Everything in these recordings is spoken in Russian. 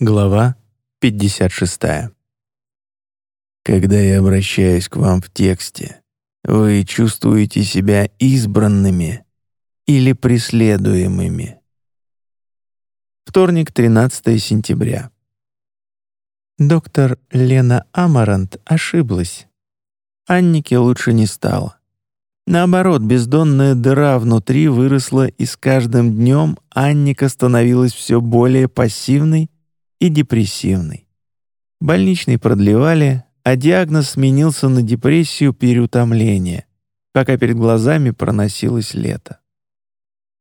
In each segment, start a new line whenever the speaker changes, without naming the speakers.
Глава 56. Когда я обращаюсь к вам в тексте, вы чувствуете себя избранными или преследуемыми. Вторник, 13 сентября.
Доктор Лена Амарант ошиблась. Аннике лучше не стало. Наоборот, бездонная дыра внутри выросла, и с каждым днем Анника становилась все более пассивной и депрессивный. Больничный продлевали, а диагноз сменился на депрессию переутомления, пока перед глазами проносилось лето.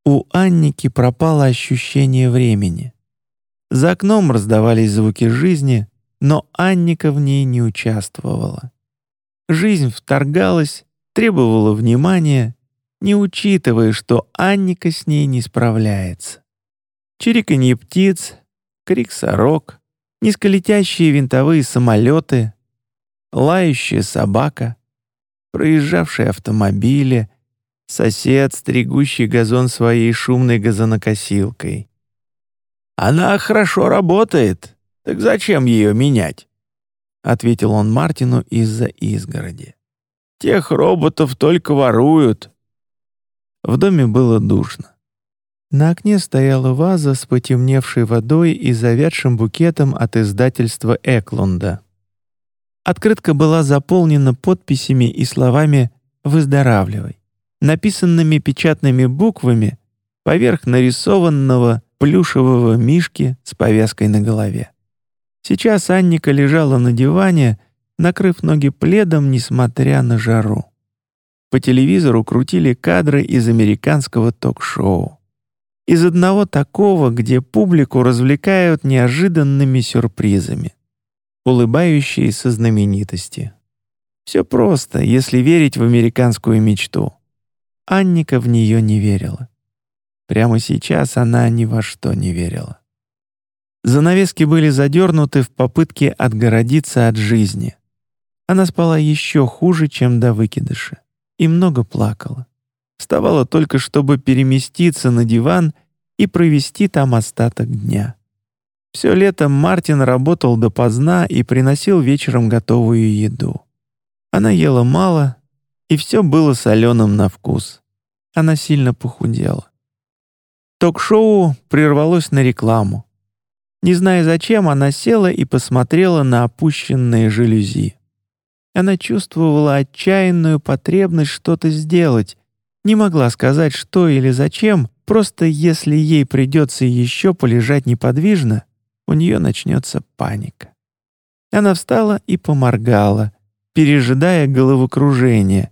У Анники пропало ощущение времени. За окном раздавались звуки жизни, но Анника в ней не участвовала. Жизнь вторгалась, требовала внимания, не учитывая, что Анника с ней не справляется. Чириканье птиц, крик сорок, низколетящие винтовые самолеты, лающая собака, проезжавшие автомобили, сосед, стригущий газон своей шумной газонокосилкой. «Она хорошо работает, так зачем ее менять?» — ответил он Мартину из-за изгороди. «Тех роботов только воруют». В доме было душно. На окне стояла ваза с потемневшей водой и завядшим букетом от издательства Эклунда. Открытка была заполнена подписями и словами «Выздоравливай», написанными печатными буквами поверх нарисованного плюшевого мишки с повязкой на голове. Сейчас Анника лежала на диване, накрыв ноги пледом, несмотря на жару. По телевизору крутили кадры из американского ток-шоу из одного такого, где публику развлекают неожиданными сюрпризами. Улыбающиеся знаменитости. Все просто, если верить в американскую мечту. Анника в нее не верила. Прямо сейчас она ни во что не верила. Занавески были задернуты в попытке отгородиться от жизни. Она спала еще хуже, чем до выкидыша, и много плакала. Вставала только, чтобы переместиться на диван и провести там остаток дня. Все лето Мартин работал допоздна и приносил вечером готовую еду. Она ела мало, и все было соленым на вкус. Она сильно похудела. Ток-шоу прервалось на рекламу. Не зная зачем, она села и посмотрела на опущенные жалюзи. Она чувствовала отчаянную потребность что-то сделать, не могла сказать, что или зачем, просто если ей придется еще полежать неподвижно, у нее начнется паника. Она встала и поморгала, пережидая головокружение,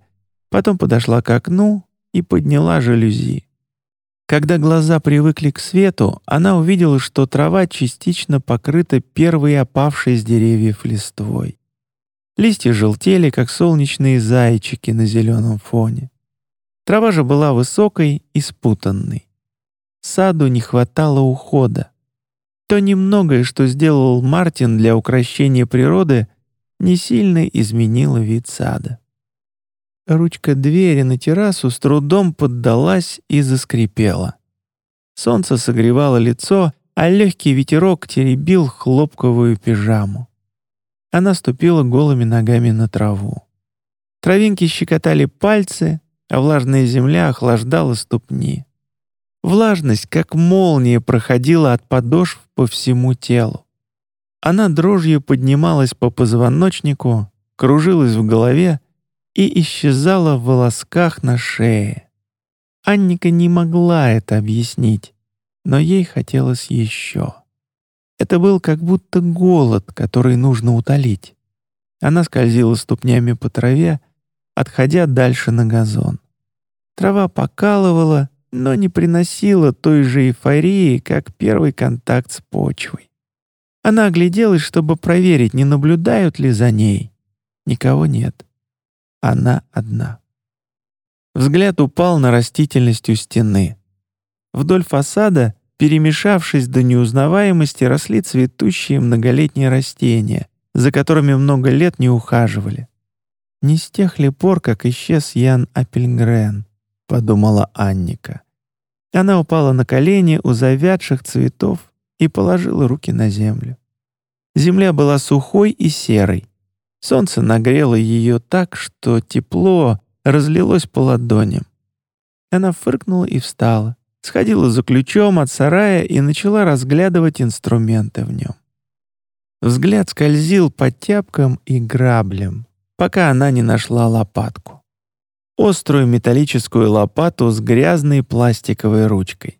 потом подошла к окну и подняла жалюзи. Когда глаза привыкли к свету, она увидела, что трава частично покрыта первой опавшей с деревьев листвой. Листья желтели, как солнечные зайчики на зеленом фоне. Трава же была высокой и спутанной. Саду не хватало ухода. То немногое, что сделал Мартин для украшения природы, не сильно изменило вид сада. Ручка двери на террасу с трудом поддалась и заскрипела. Солнце согревало лицо, а легкий ветерок теребил хлопковую пижаму. Она ступила голыми ногами на траву. Травинки щекотали пальцы, а влажная земля охлаждала ступни. Влажность, как молния, проходила от подошв по всему телу. Она дрожью поднималась по позвоночнику, кружилась в голове и исчезала в волосках на шее. Анника не могла это объяснить, но ей хотелось еще. Это был как будто голод, который нужно утолить. Она скользила ступнями по траве, отходя дальше на газон. Трава покалывала, но не приносила той же эйфории, как первый контакт с почвой. Она огляделась, чтобы проверить, не наблюдают ли за ней. Никого нет. Она одна. Взгляд упал на растительность у стены. Вдоль фасада, перемешавшись до неузнаваемости, росли цветущие многолетние растения, за которыми много лет не ухаживали. Не с тех ли пор, как исчез Ян Апельгрен, подумала Анника. Она упала на колени у завядших цветов и положила руки на землю. Земля была сухой и серой. Солнце нагрело ее так, что тепло разлилось по ладоням. Она фыркнула и встала, сходила за ключом от сарая и начала разглядывать инструменты в нем. Взгляд скользил по тяпкам и граблям, пока она не нашла лопатку. Острую металлическую лопату с грязной пластиковой ручкой.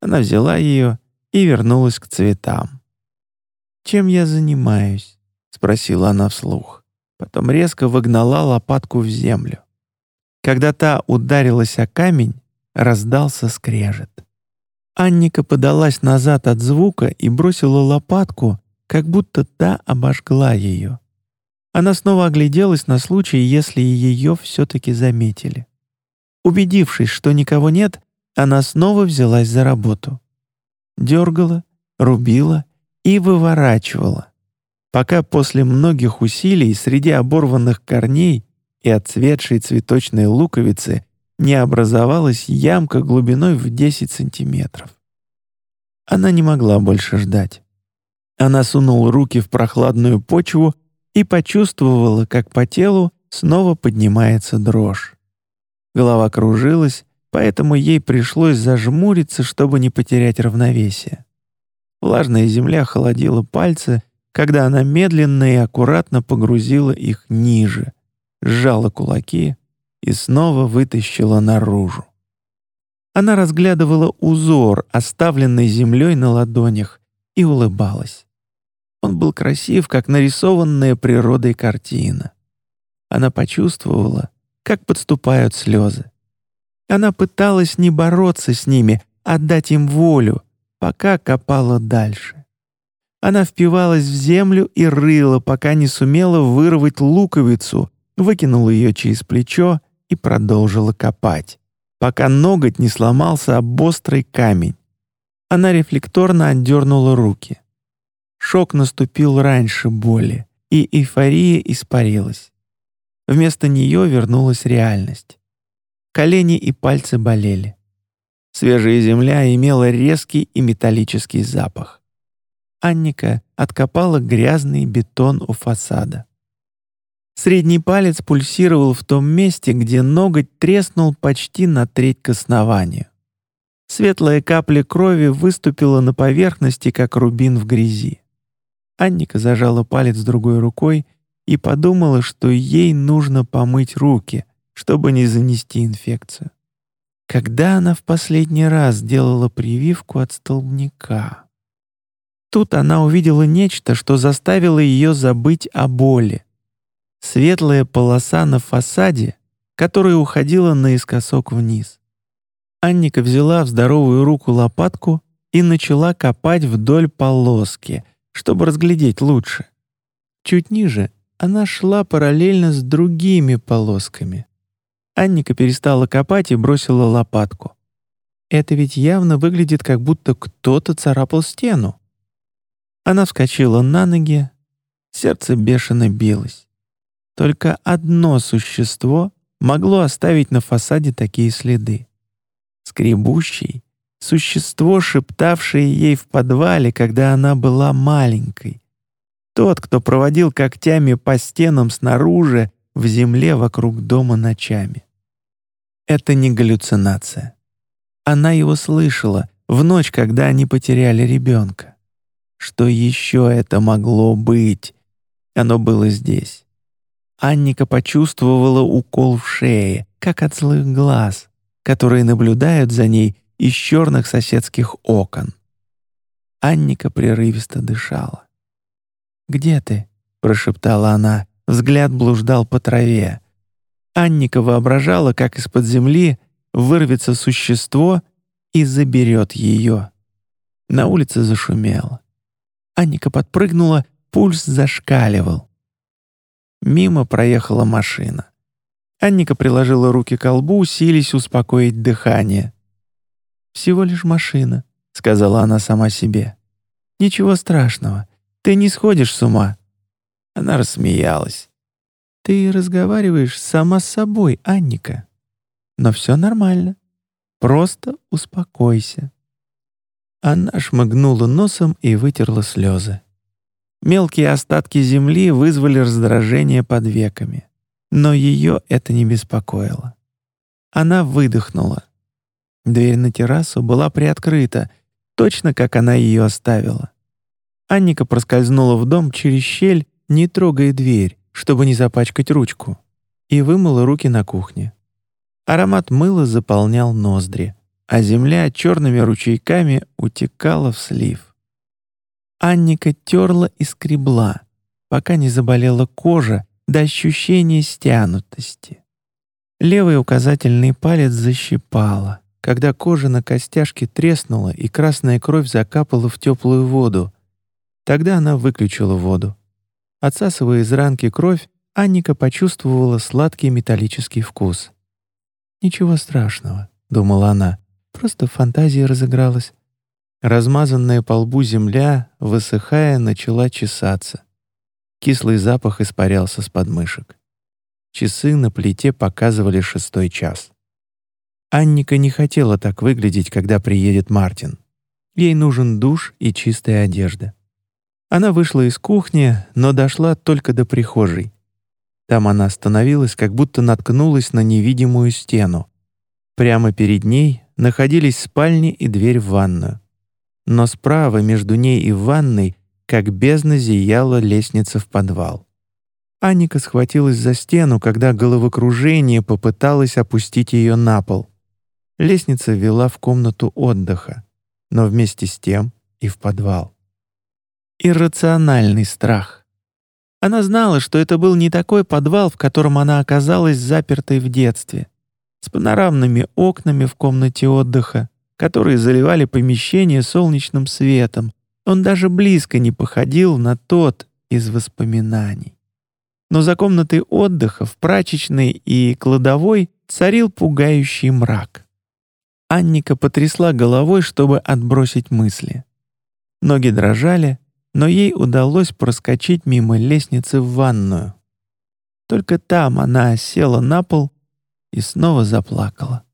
Она взяла ее и вернулась к цветам. «Чем я занимаюсь?» — спросила она вслух. Потом резко выгнала лопатку в землю. Когда та ударилась о камень, раздался скрежет. Анника подалась назад от звука и бросила лопатку, как будто та обожгла ее. Она снова огляделась на случай, если ее все-таки заметили. Убедившись, что никого нет, она снова взялась за работу. Дергала, рубила и выворачивала, пока после многих усилий среди оборванных корней и отцветшей цветочной луковицы не образовалась ямка глубиной в 10 сантиметров. Она не могла больше ждать. Она сунула руки в прохладную почву и почувствовала, как по телу снова поднимается дрожь. Голова кружилась, поэтому ей пришлось зажмуриться, чтобы не потерять равновесие. Влажная земля холодила пальцы, когда она медленно и аккуратно погрузила их ниже, сжала кулаки и снова вытащила наружу. Она разглядывала узор, оставленный землей на ладонях, и улыбалась. Он был красив, как нарисованная природой картина. Она почувствовала, как подступают слезы. Она пыталась не бороться с ними, а дать им волю, пока копала дальше. Она впивалась в землю и рыла, пока не сумела вырвать луковицу, выкинула ее через плечо и продолжила копать, пока ноготь не сломался об острый камень. Она рефлекторно отдернула руки. Шок наступил раньше боли, и эйфория испарилась. Вместо нее вернулась реальность. Колени и пальцы болели. Свежая земля имела резкий и металлический запах. Анника откопала грязный бетон у фасада. Средний палец пульсировал в том месте, где ноготь треснул почти на треть к основанию. Светлая капля крови выступила на поверхности, как рубин в грязи. Анника зажала палец другой рукой и подумала, что ей нужно помыть руки, чтобы не занести инфекцию. Когда она в последний раз делала прививку от столбняка? Тут она увидела нечто, что заставило ее забыть о боли. Светлая полоса на фасаде, которая уходила наискосок вниз. Анника взяла в здоровую руку лопатку и начала копать вдоль полоски, чтобы разглядеть лучше. Чуть ниже она шла параллельно с другими полосками. Анника перестала копать и бросила лопатку. Это ведь явно выглядит, как будто кто-то царапал стену. Она вскочила на ноги, сердце бешено билось. Только одно существо могло оставить на фасаде такие следы. Скребущий, существо, шептавшее ей в подвале, когда она была маленькой. Тот, кто проводил когтями по стенам снаружи в земле вокруг дома ночами. Это не галлюцинация. Она его слышала в ночь, когда они потеряли ребенка. Что еще это могло быть? Оно было здесь. Анника почувствовала укол в шее, как от злых глаз, которые наблюдают за ней из черных соседских окон. Анника прерывисто дышала. «Где ты?» — прошептала она. Взгляд блуждал по траве. Анника воображала, как из-под земли вырвется существо и заберет ее. На улице зашумело. Анника подпрыгнула, пульс зашкаливал. Мимо проехала машина. Анника приложила руки к колбу, сились успокоить дыхание. «Всего лишь машина», — сказала она сама себе. «Ничего страшного, ты не сходишь с ума». Она рассмеялась. «Ты разговариваешь сама с собой, Анника. Но все нормально. Просто успокойся». Она шмыгнула носом и вытерла слезы. Мелкие остатки земли вызвали раздражение под веками, но ее это не беспокоило. Она выдохнула. Дверь на террасу была приоткрыта, точно как она ее оставила. Анника проскользнула в дом через щель, не трогая дверь, чтобы не запачкать ручку, и вымыла руки на кухне. Аромат мыла заполнял ноздри, а земля черными ручейками утекала в слив. Анника терла и скребла, пока не заболела кожа до ощущения стянутости. Левый указательный палец защипала, когда кожа на костяшке треснула и красная кровь закапала в теплую воду. Тогда она выключила воду. Отсасывая из ранки кровь, Анника почувствовала сладкий металлический вкус. «Ничего страшного», — думала она, — «просто фантазия разыгралась». Размазанная по лбу земля, высыхая, начала чесаться. Кислый запах испарялся с подмышек. Часы на плите показывали шестой час. Анника не хотела так выглядеть, когда приедет Мартин. Ей нужен душ и чистая одежда. Она вышла из кухни, но дошла только до прихожей. Там она остановилась, как будто наткнулась на невидимую стену. Прямо перед ней находились спальни и дверь в ванную. Но справа между ней и ванной, как бездна, зияла лестница в подвал. Аника схватилась за стену, когда головокружение попыталось опустить ее на пол. Лестница вела в комнату отдыха, но вместе с тем и в подвал. Иррациональный страх. Она знала, что это был не такой подвал, в котором она оказалась запертой в детстве, с панорамными окнами в комнате отдыха, которые заливали помещение солнечным светом. Он даже близко не походил на тот из воспоминаний. Но за комнатой отдыха в прачечной и кладовой царил пугающий мрак. Анника потрясла головой, чтобы отбросить мысли. Ноги дрожали, но ей удалось проскочить мимо лестницы в ванную. Только там она села на пол и снова заплакала.